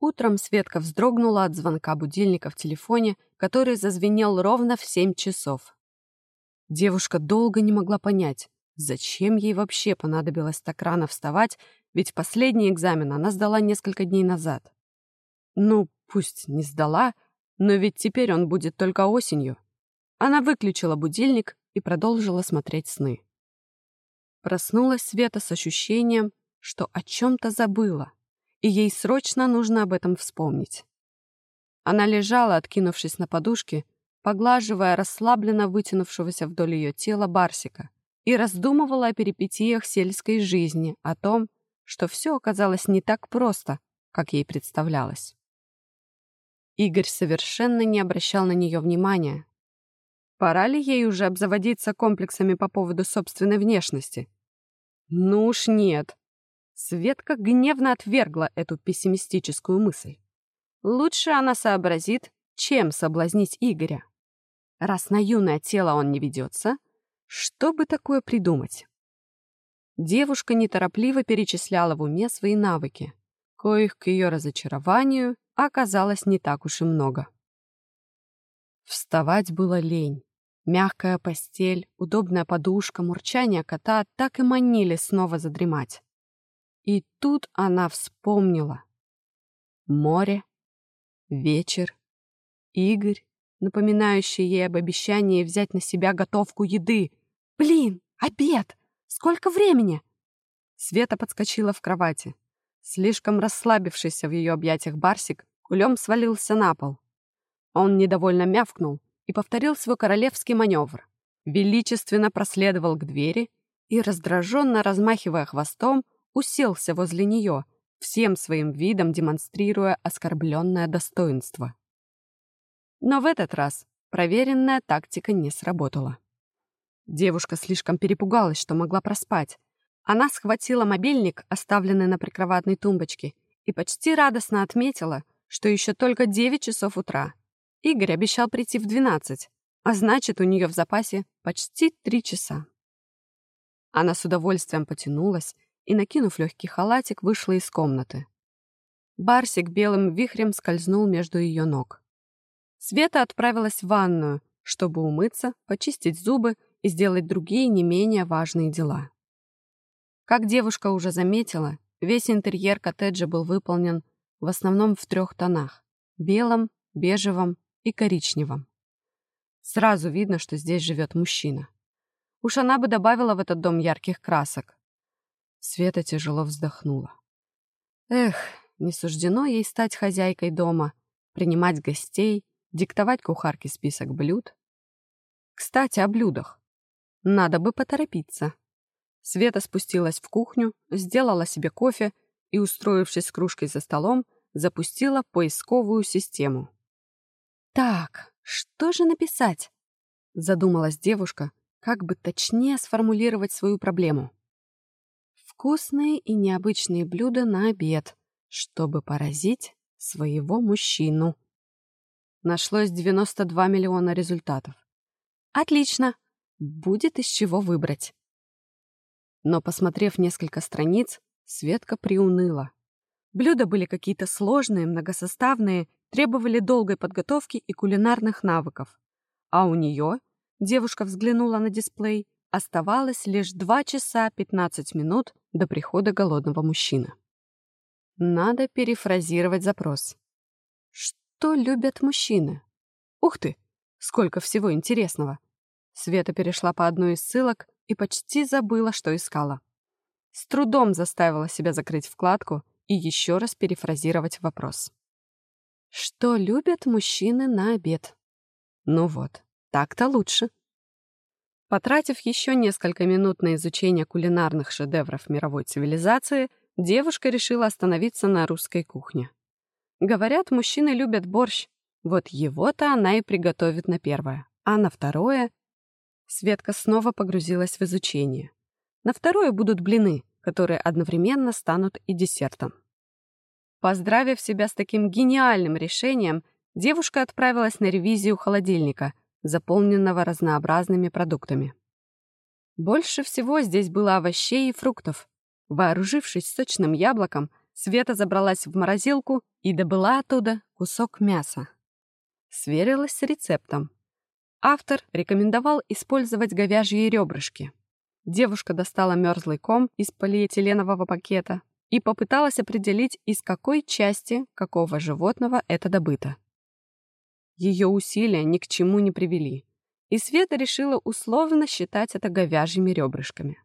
Утром Светка вздрогнула от звонка будильника в телефоне, который зазвенел ровно в семь часов. Девушка долго не могла понять, зачем ей вообще понадобилось так рано вставать, ведь последний экзамен она сдала несколько дней назад. Ну, пусть не сдала, но ведь теперь он будет только осенью. Она выключила будильник и продолжила смотреть сны. Проснулась Света с ощущением, что о чем-то забыла и ей срочно нужно об этом вспомнить. Она лежала, откинувшись на подушке, поглаживая расслабленно вытянувшегося вдоль ее тела Барсика, и раздумывала о перипетиях сельской жизни, о том, что все оказалось не так просто, как ей представлялось. Игорь совершенно не обращал на нее внимания. Пора ли ей уже обзаводиться комплексами по поводу собственной внешности? Ну уж нет. Светка гневно отвергла эту пессимистическую мысль. Лучше она сообразит, чем соблазнить Игоря. Раз на юное тело он не ведется, что бы такое придумать? Девушка неторопливо перечисляла в уме свои навыки, коих к ее разочарованию оказалось не так уж и много. Вставать было лень. Мягкая постель, удобная подушка, мурчание кота так и манили снова задремать. И тут она вспомнила. Море, вечер, Игорь, напоминающий ей об обещании взять на себя готовку еды. «Блин, обед! Сколько времени?» Света подскочила в кровати. Слишком расслабившийся в ее объятиях Барсик кулем свалился на пол. Он недовольно мявкнул и повторил свой королевский маневр. Величественно проследовал к двери и, раздраженно размахивая хвостом, уселся возле нее, всем своим видом демонстрируя оскорбленное достоинство. Но в этот раз проверенная тактика не сработала. Девушка слишком перепугалась, что могла проспать. Она схватила мобильник, оставленный на прикроватной тумбочке, и почти радостно отметила, что еще только 9 часов утра. Игорь обещал прийти в 12, а значит, у нее в запасе почти 3 часа. Она с удовольствием потянулась и, накинув легкий халатик, вышла из комнаты. Барсик белым вихрем скользнул между ее ног. Света отправилась в ванную, чтобы умыться, почистить зубы и сделать другие не менее важные дела. Как девушка уже заметила, весь интерьер коттеджа был выполнен в основном в трех тонах — белом, бежевом и коричневом. Сразу видно, что здесь живет мужчина. Уж она бы добавила в этот дом ярких красок, Света тяжело вздохнула. Эх, не суждено ей стать хозяйкой дома, принимать гостей, диктовать кухарке список блюд. Кстати, о блюдах. Надо бы поторопиться. Света спустилась в кухню, сделала себе кофе и, устроившись с кружкой за столом, запустила поисковую систему. «Так, что же написать?» — задумалась девушка, как бы точнее сформулировать свою проблему. Вкусные и необычные блюда на обед, чтобы поразить своего мужчину. Нашлось 92 миллиона результатов. Отлично, будет из чего выбрать. Но, посмотрев несколько страниц, Светка приуныла. Блюда были какие-то сложные, многосоставные, требовали долгой подготовки и кулинарных навыков. А у нее, девушка взглянула на дисплей, оставалось лишь 2 часа 15 минут до прихода голодного мужчины. Надо перефразировать запрос. Что любят мужчины? Ух ты, сколько всего интересного. Света перешла по одной из ссылок и почти забыла, что искала. С трудом заставила себя закрыть вкладку и еще раз перефразировать вопрос. Что любят мужчины на обед? Ну вот, так-то лучше. Потратив еще несколько минут на изучение кулинарных шедевров мировой цивилизации, девушка решила остановиться на русской кухне. Говорят, мужчины любят борщ. Вот его-то она и приготовит на первое. А на второе... Светка снова погрузилась в изучение. На второе будут блины, которые одновременно станут и десертом. Поздравив себя с таким гениальным решением, девушка отправилась на ревизию холодильника, заполненного разнообразными продуктами. Больше всего здесь было овощей и фруктов. Вооружившись сочным яблоком, Света забралась в морозилку и добыла оттуда кусок мяса. Сверилась с рецептом. Автор рекомендовал использовать говяжьи ребрышки. Девушка достала мерзлый ком из полиэтиленового пакета и попыталась определить, из какой части какого животного это добыто. Ее усилия ни к чему не привели, и Света решила условно считать это говяжьими ребрышками.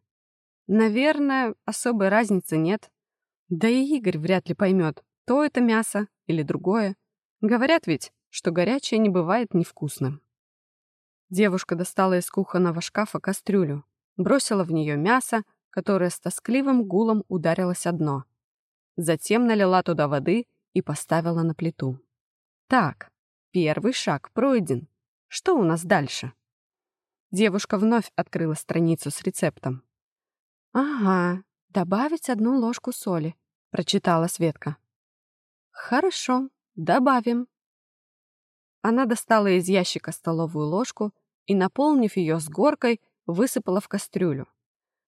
Наверное, особой разницы нет. Да и Игорь вряд ли поймет, то это мясо или другое. Говорят ведь, что горячее не бывает невкусным. Девушка достала из кухонного шкафа кастрюлю, бросила в нее мясо, которое с тоскливым гулом ударилось о дно. Затем налила туда воды и поставила на плиту. Так, первый шаг пройден. Что у нас дальше? Девушка вновь открыла страницу с рецептом. «Ага, добавить одну ложку соли», — прочитала Светка. «Хорошо, добавим». Она достала из ящика столовую ложку и, наполнив ее с горкой, высыпала в кастрюлю.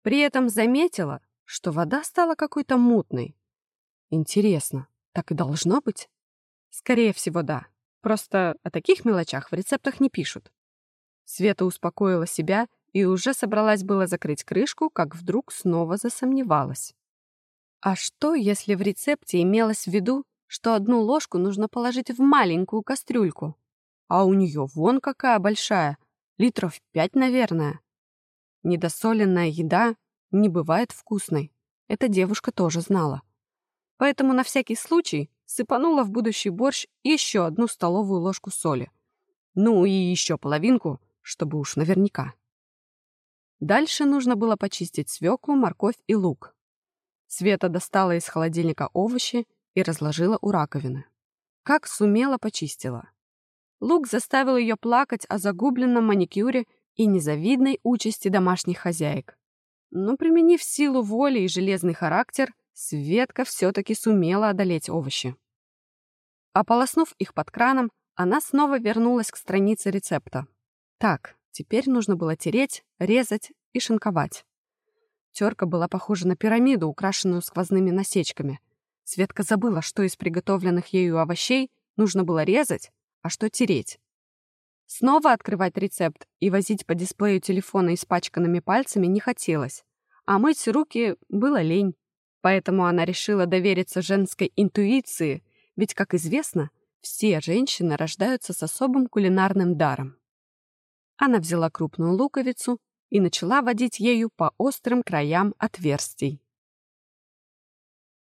При этом заметила, что вода стала какой-то мутной. Интересно, так и должно быть? Скорее всего, да. Просто о таких мелочах в рецептах не пишут. Света успокоила себя и уже собралась было закрыть крышку, как вдруг снова засомневалась. А что, если в рецепте имелось в виду, что одну ложку нужно положить в маленькую кастрюльку? А у нее вон какая большая, литров пять, наверное. Недосоленная еда не бывает вкусной. Эта девушка тоже знала. Поэтому на всякий случай сыпанула в будущий борщ еще одну столовую ложку соли. Ну и еще половинку, чтобы уж наверняка. Дальше нужно было почистить свеклу, морковь и лук. Света достала из холодильника овощи и разложила у раковины. Как сумела, почистила. Лук заставил ее плакать о загубленном маникюре и незавидной участи домашних хозяек. Но применив силу воли и железный характер, Светка все-таки сумела одолеть овощи. Ополоснув их под краном, она снова вернулась к странице рецепта. Так, Теперь нужно было тереть, резать и шинковать. Терка была похожа на пирамиду, украшенную сквозными насечками. Светка забыла, что из приготовленных ею овощей нужно было резать, а что тереть. Снова открывать рецепт и возить по дисплею телефона испачканными пальцами не хотелось, а мыть руки было лень. Поэтому она решила довериться женской интуиции, ведь, как известно, все женщины рождаются с особым кулинарным даром. Она взяла крупную луковицу и начала водить ею по острым краям отверстий.